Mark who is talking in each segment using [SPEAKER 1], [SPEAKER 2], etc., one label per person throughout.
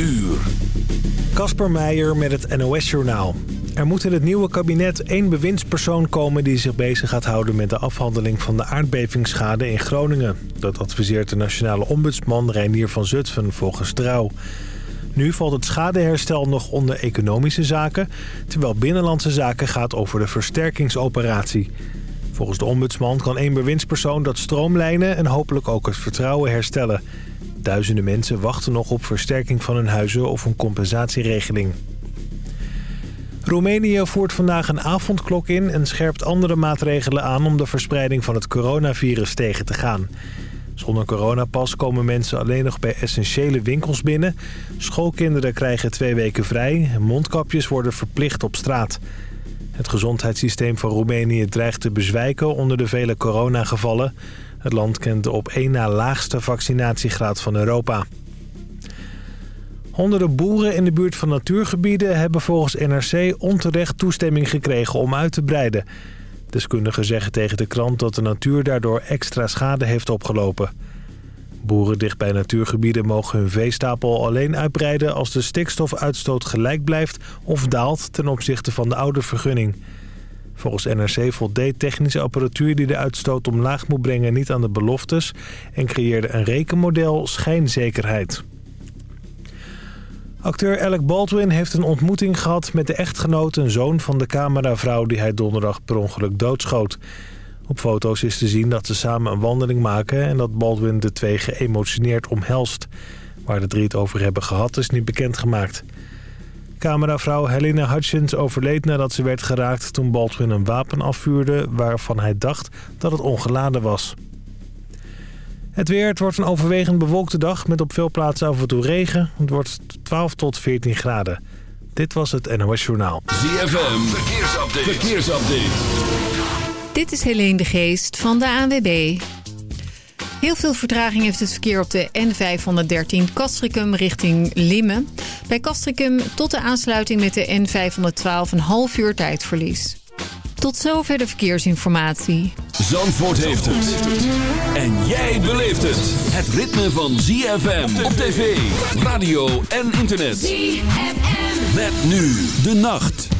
[SPEAKER 1] uur.
[SPEAKER 2] Kasper Meijer met het NOS-journaal. Er moet in het nieuwe kabinet één bewindspersoon komen... die zich bezig gaat houden met de afhandeling van de aardbevingsschade in Groningen. Dat adviseert de nationale ombudsman Reinier van Zutphen volgens Trouw. Nu valt het schadeherstel nog onder economische zaken... terwijl binnenlandse zaken gaat over de versterkingsoperatie. Volgens de ombudsman kan één bewindspersoon dat stroomlijnen... en hopelijk ook het vertrouwen herstellen... Duizenden mensen wachten nog op versterking van hun huizen of een compensatieregeling. Roemenië voert vandaag een avondklok in en scherpt andere maatregelen aan om de verspreiding van het coronavirus tegen te gaan. Zonder coronapas komen mensen alleen nog bij essentiële winkels binnen. Schoolkinderen krijgen twee weken vrij en mondkapjes worden verplicht op straat. Het gezondheidssysteem van Roemenië dreigt te bezwijken onder de vele coronagevallen. Het land kent de op één na laagste vaccinatiegraad van Europa. Honderden boeren in de buurt van natuurgebieden hebben volgens NRC onterecht toestemming gekregen om uit te breiden. Deskundigen zeggen tegen de krant dat de natuur daardoor extra schade heeft opgelopen. Boeren dicht bij natuurgebieden mogen hun veestapel alleen uitbreiden als de stikstofuitstoot gelijk blijft of daalt ten opzichte van de oude vergunning. Volgens NRC voldeed technische apparatuur die de uitstoot omlaag moet brengen niet aan de beloftes... en creëerde een rekenmodel schijnzekerheid. Acteur Alec Baldwin heeft een ontmoeting gehad met de echtgenoot en zoon van de cameravrouw die hij donderdag per ongeluk doodschoot. Op foto's is te zien dat ze samen een wandeling maken en dat Baldwin de twee geëmotioneerd omhelst. Waar de drie het over hebben gehad is niet bekendgemaakt. Cameravrouw Helena Hutchins overleed nadat ze werd geraakt toen Baldwin een wapen afvuurde waarvan hij dacht dat het ongeladen was. Het weer, het wordt een overwegend bewolkte dag met op veel plaatsen af en toe regen. Het wordt 12 tot 14 graden. Dit was het NOS Journaal.
[SPEAKER 1] ZFM, verkeersupdate. verkeersupdate.
[SPEAKER 3] Dit is Helene de Geest van de ANWB. Heel veel vertraging heeft het verkeer op de N513 Castricum richting Limmen. Bij Castricum tot de aansluiting met de N512 een half uur tijdverlies. Tot zover de verkeersinformatie.
[SPEAKER 1] Zandvoort heeft het. En jij beleeft het. Het ritme van ZFM op tv, radio en internet. ZFM. Met nu de nacht.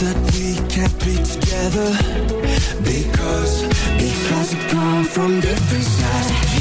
[SPEAKER 4] that
[SPEAKER 5] we can't be together. Because because we come from different sides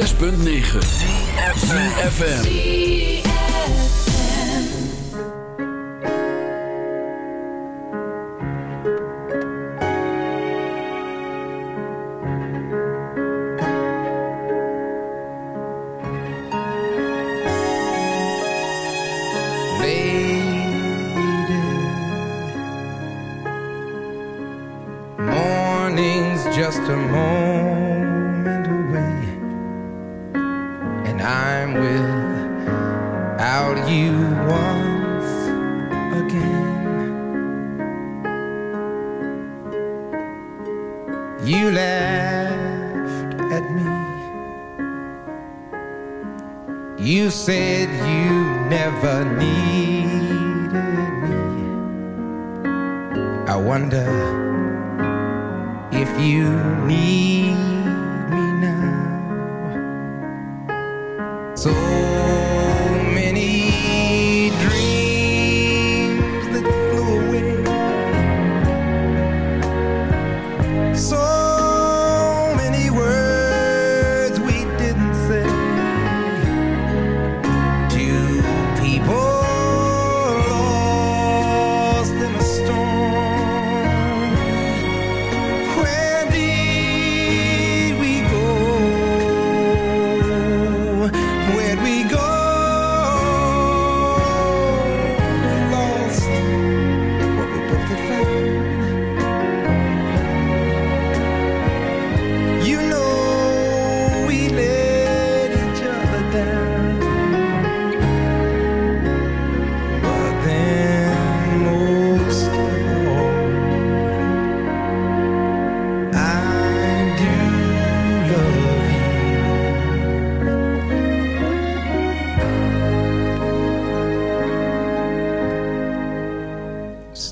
[SPEAKER 6] 106.9
[SPEAKER 7] FM.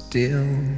[SPEAKER 7] still.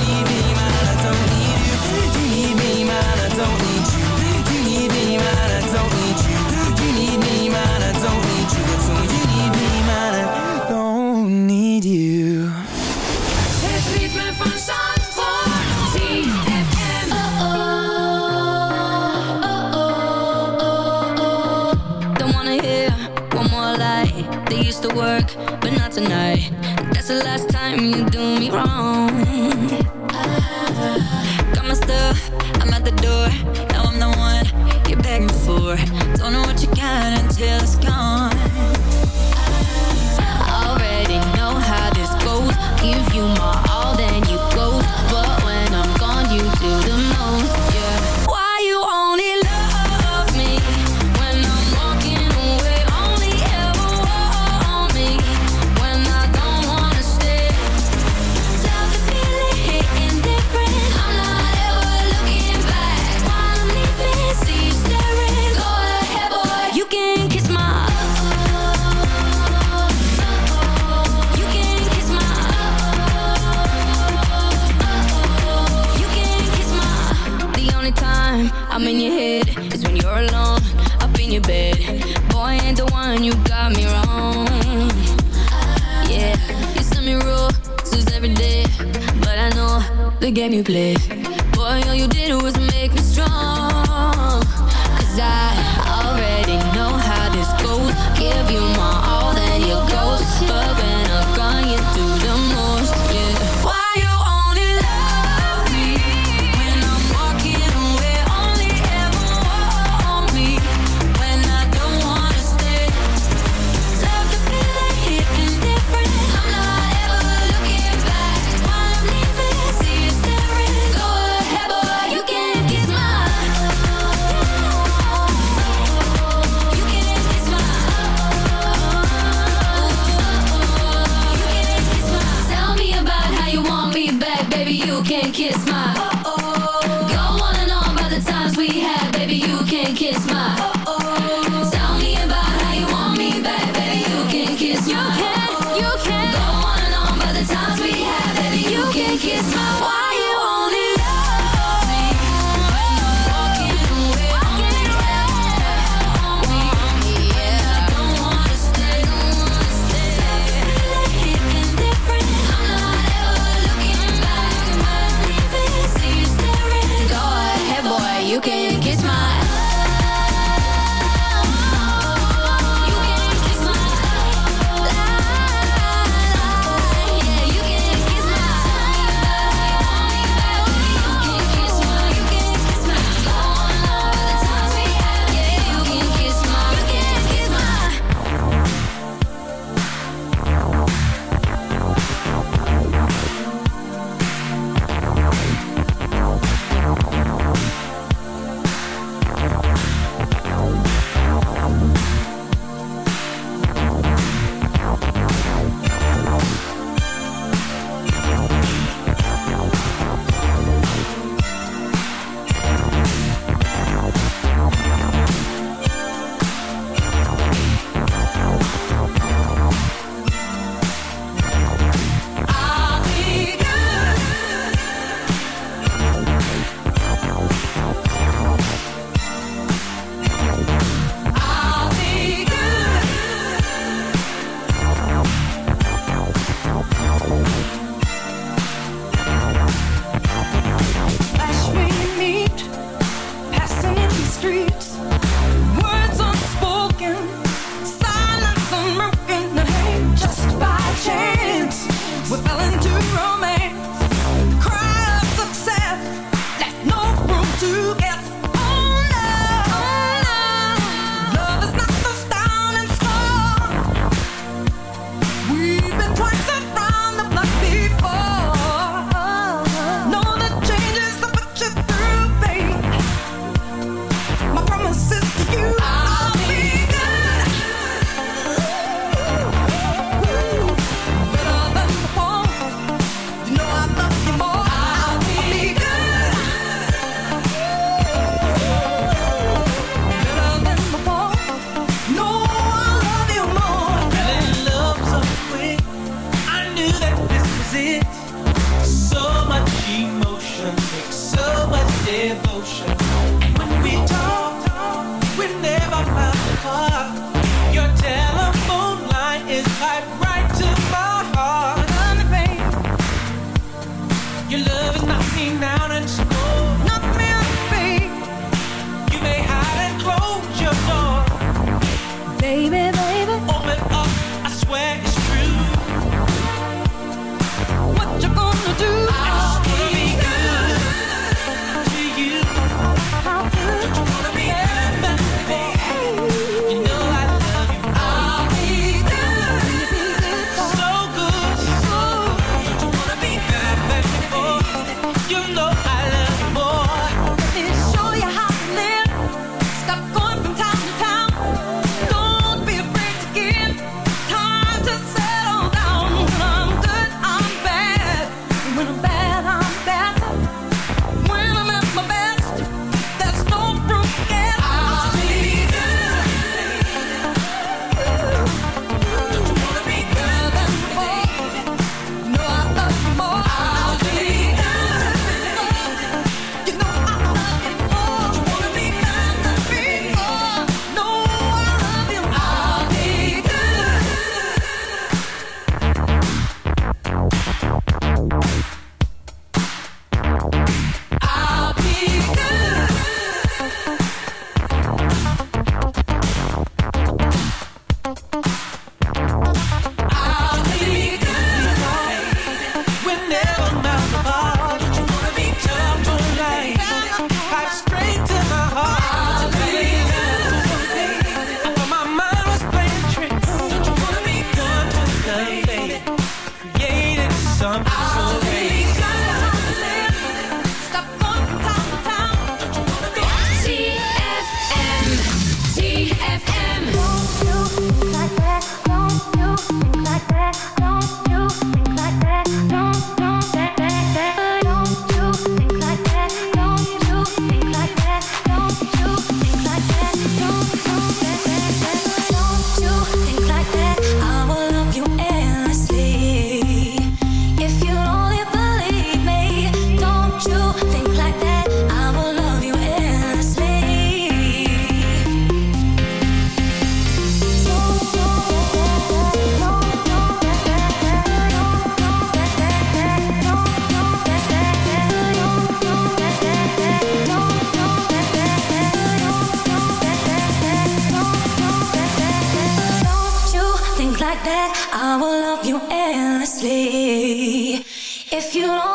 [SPEAKER 8] work, but not tonight. That's the last time you do me wrong. Ah, got my stuff, I'm at the door. Now I'm the one you're begging for. Don't know what you got until it's gone.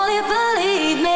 [SPEAKER 8] You believe me,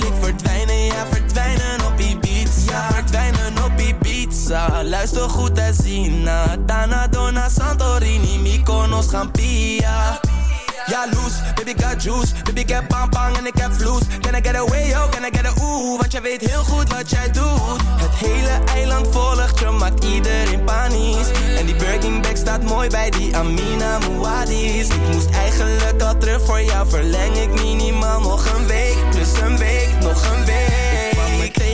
[SPEAKER 9] Luister goed en zien na Dana, Dona, Santorini Mykonos, Gampia. Ja, loose, baby got juice. Baby, ik heb bang en ik heb vloes. Can I get away, yo, can I get a ooh? Want jij weet heel goed wat jij doet. Het hele eiland volgt je, maakt iedereen panisch. En die Birkin bag staat mooi bij die Amina Muadis Ik moest eigenlijk al terug voor jou Verleng ik minimaal nog een week. Plus een week, nog een week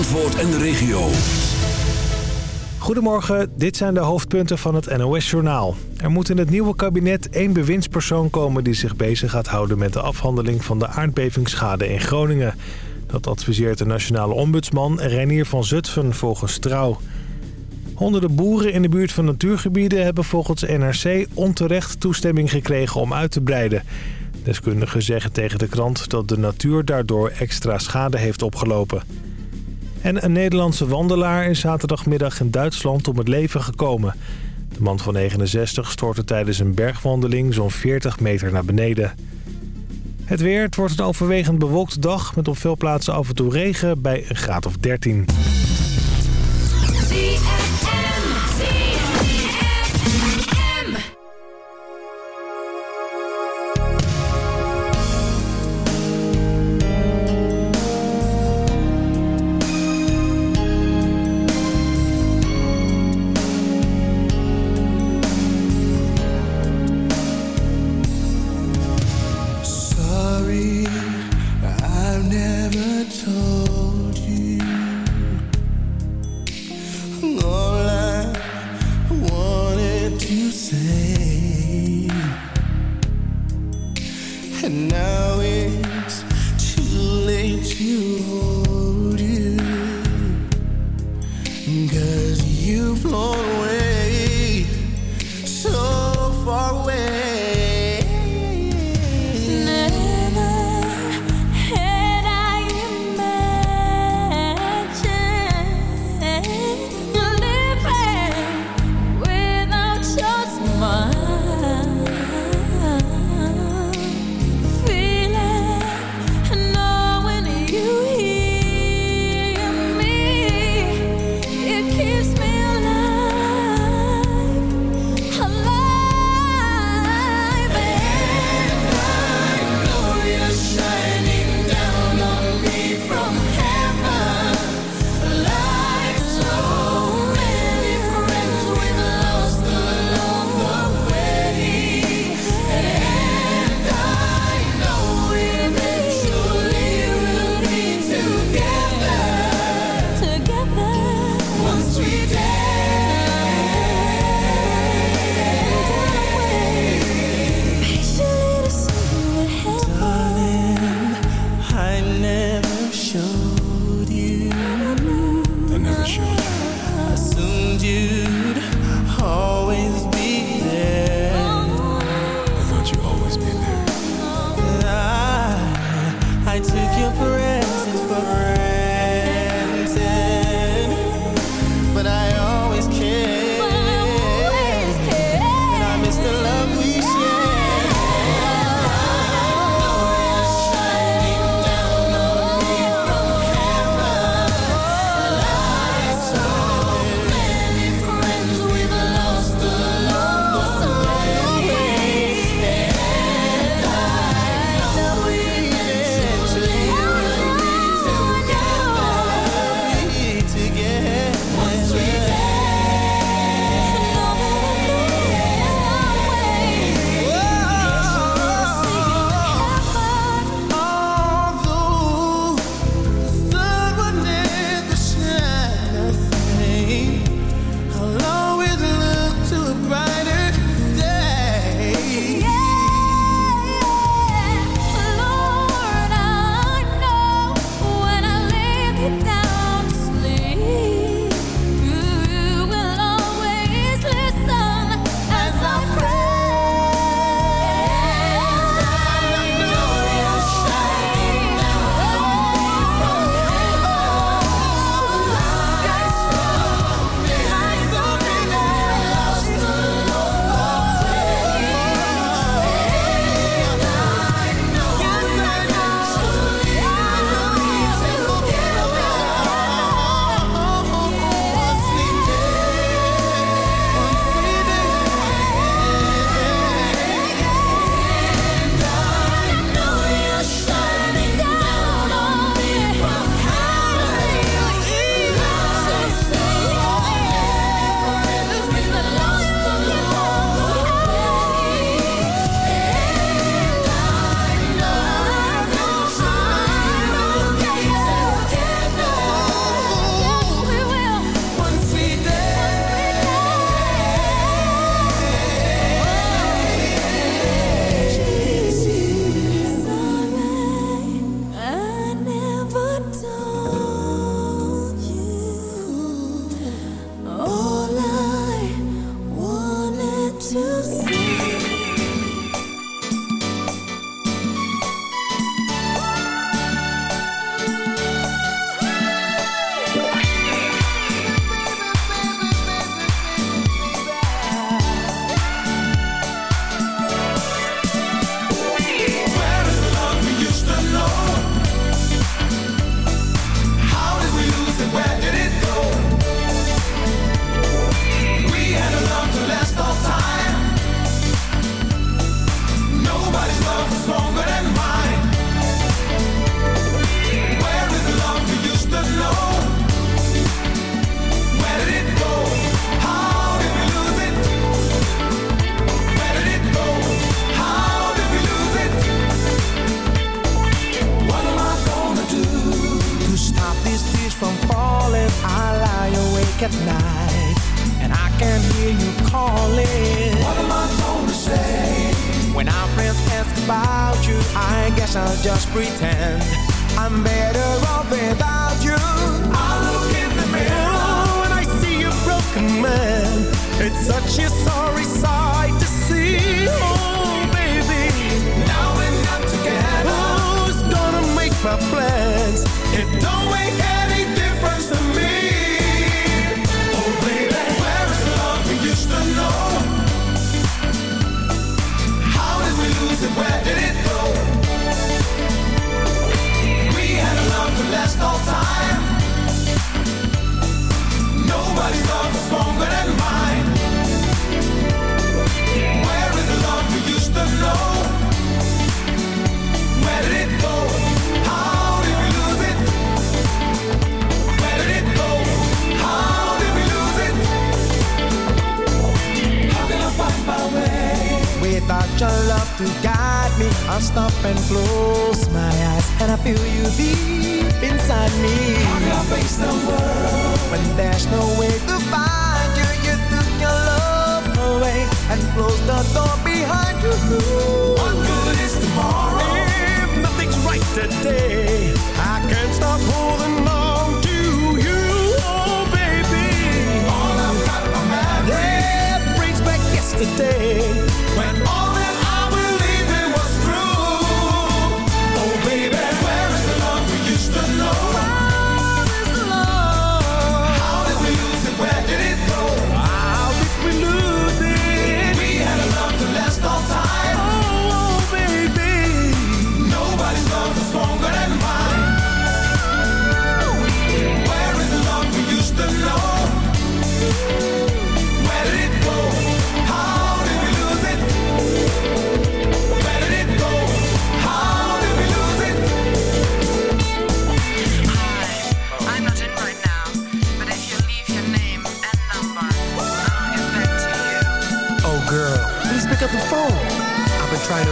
[SPEAKER 6] Zandvoort en de regio.
[SPEAKER 2] Goedemorgen, dit zijn de hoofdpunten van het NOS-journaal. Er moet in het nieuwe kabinet één bewindspersoon komen... die zich bezig gaat houden met de afhandeling van de aardbevingsschade in Groningen. Dat adviseert de nationale ombudsman Reinier van Zutphen volgens Trouw. Honderden boeren in de buurt van natuurgebieden hebben volgens NRC onterecht toestemming gekregen om uit te breiden. Deskundigen zeggen tegen de krant dat de natuur daardoor extra schade heeft opgelopen. En een Nederlandse wandelaar is zaterdagmiddag in Duitsland om het leven gekomen. De man van 69 stortte tijdens een bergwandeling zo'n 40 meter naar beneden. Het weer, het wordt een overwegend bewolkte dag met op veel plaatsen af en toe regen bij een graad of 13.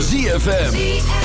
[SPEAKER 10] ZFM.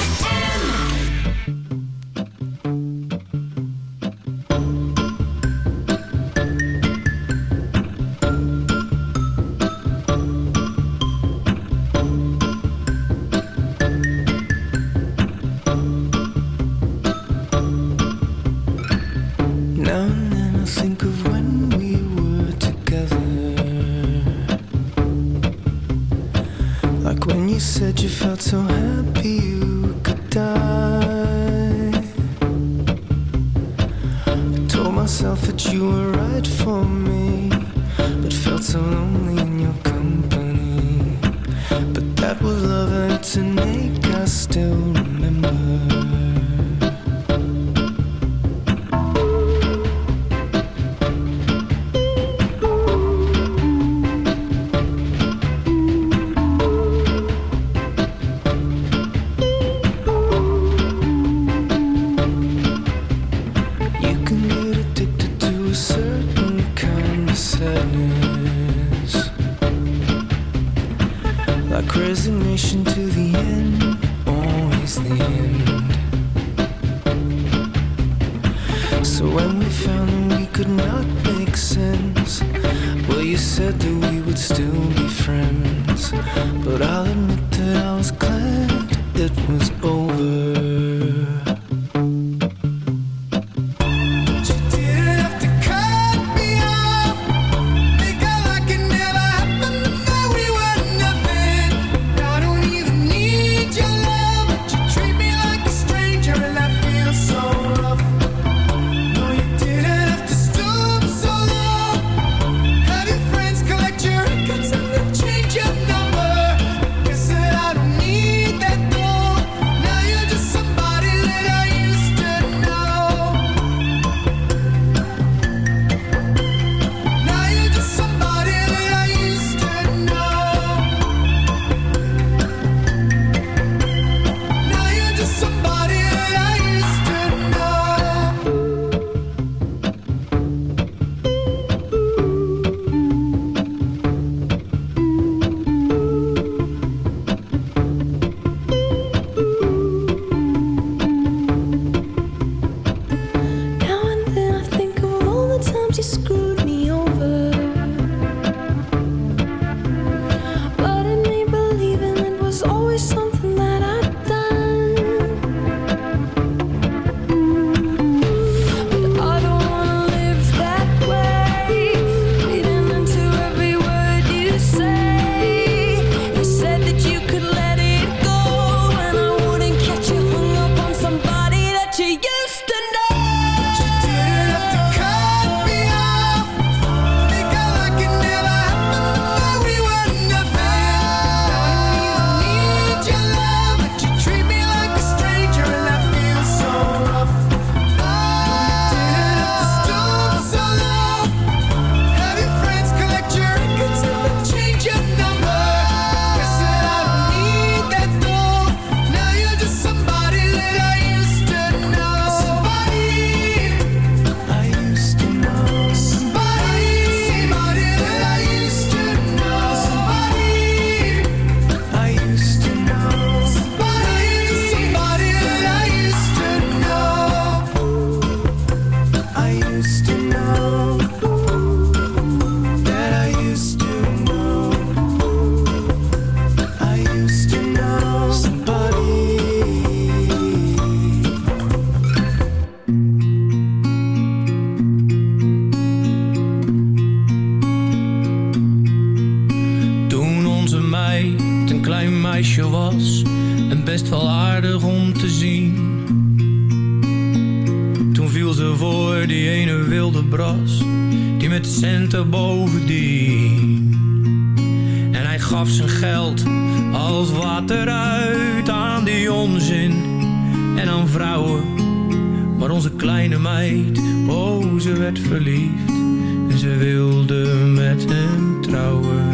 [SPEAKER 11] En ze wilde met hem trouwen.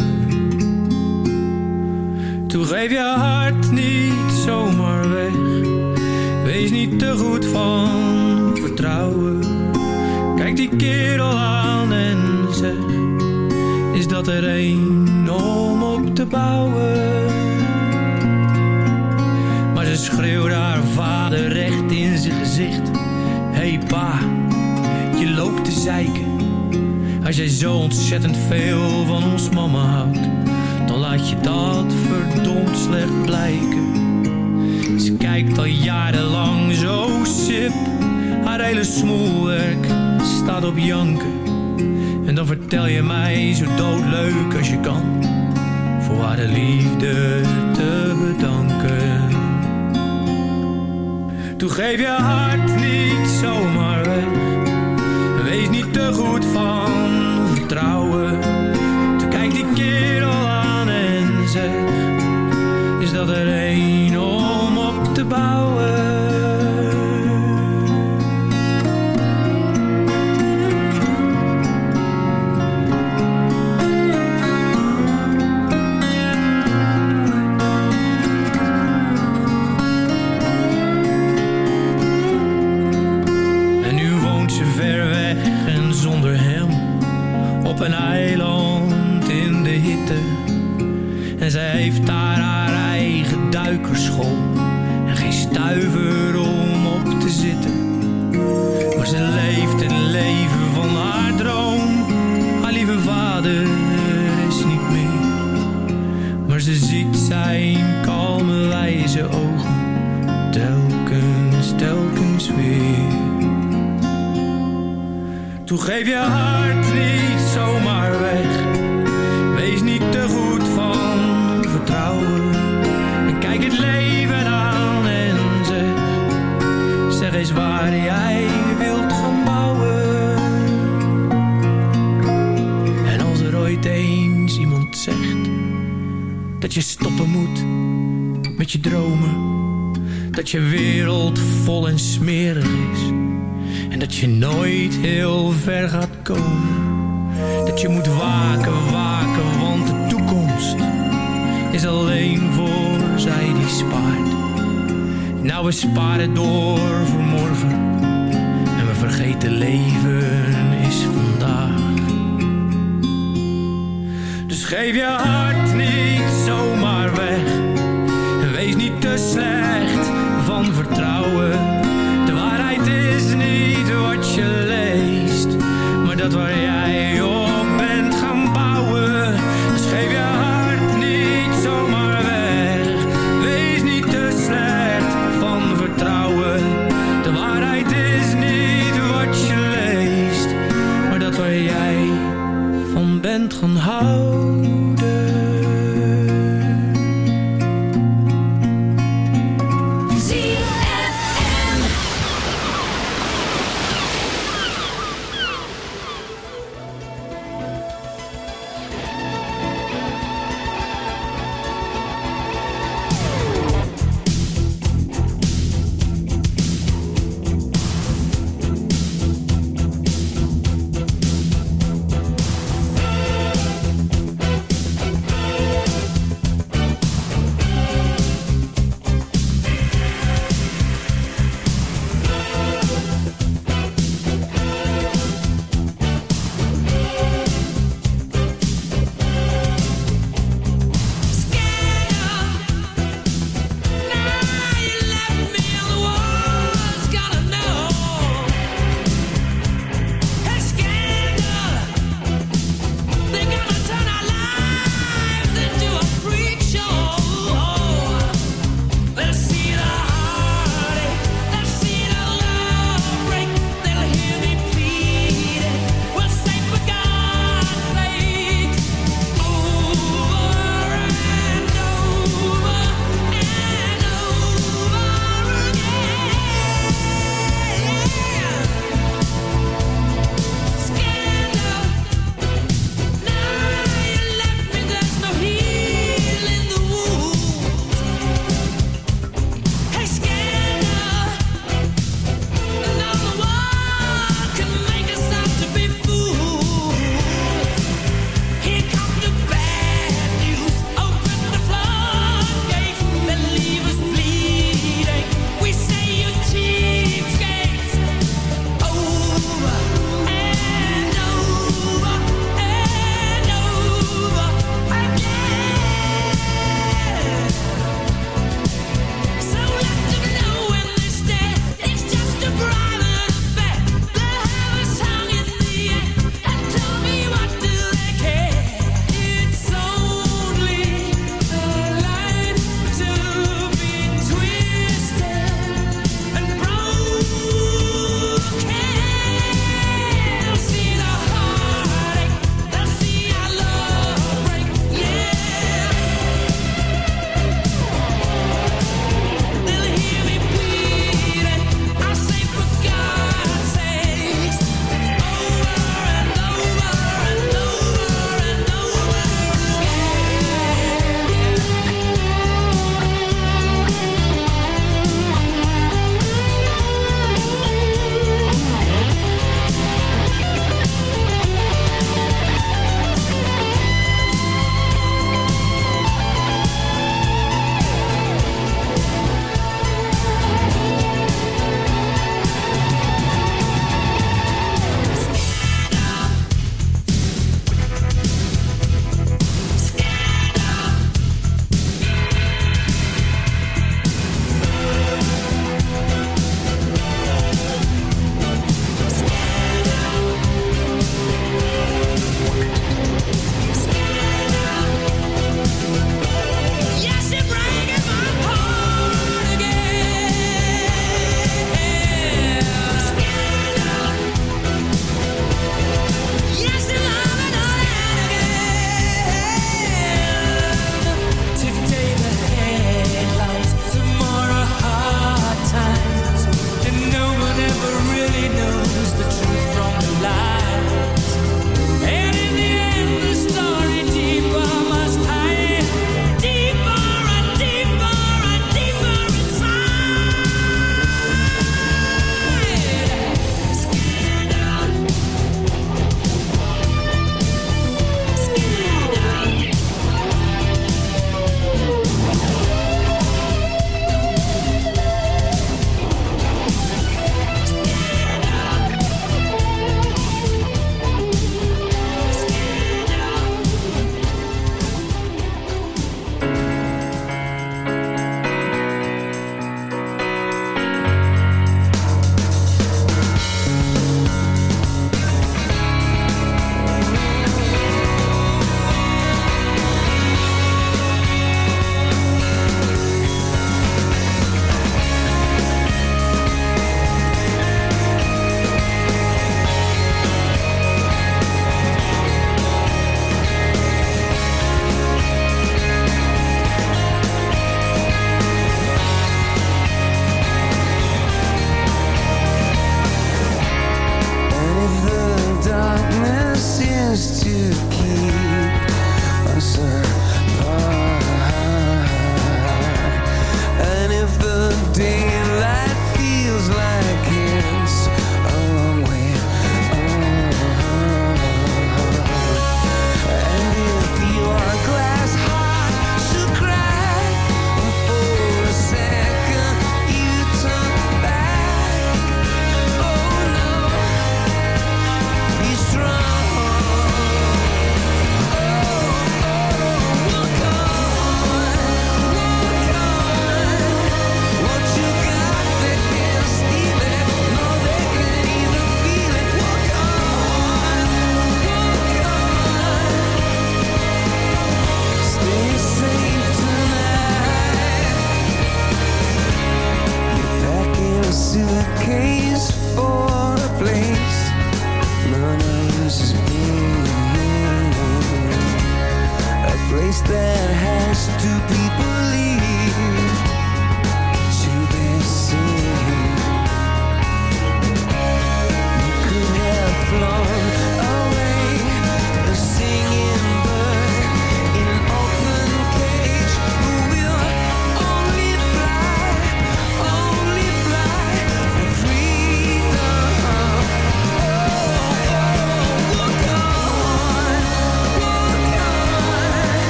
[SPEAKER 11] Toen geef je hart niet zomaar weg. Wees niet te goed van vertrouwen. Kijk die kerel aan en zeg: Is dat er een om op te bouwen? Maar ze schreeuwde haar vader recht in zijn gezicht: Hey pa, Als jij zo ontzettend veel van ons mama houdt dan laat je dat verdomd slecht blijken. Ze kijkt al jarenlang zo sip, haar hele smoelwerk staat op janken. En dan vertel je mij zo doodleuk als je kan, voor haar de liefde te bedanken. Toen geef je hart niet zomaar weg, te goed van vertrouwen. Toen kijkt die kerel aan en zegt, is dat er een om op te bouwen? En zij heeft daar haar eigen duikerschool en geen stuiver om op te zitten. Maar ze leeft het leven van haar droom. Haar lieve vader is niet meer, maar ze ziet zijn kalme wijze ogen telkens, telkens weer. Toen geef je hart niet zomaar stoppen moet met je dromen. Dat je wereld vol en smerig is. En dat je nooit heel ver gaat komen. Dat je moet waken, waken, want de toekomst is alleen voor zij die spaart. Nou, we sparen door voor morgen. En we vergeten leven is vandaag. Dus geef je hart slecht van vertrouwen. De waarheid is niet wat je leest, maar dat waar jij